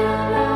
la la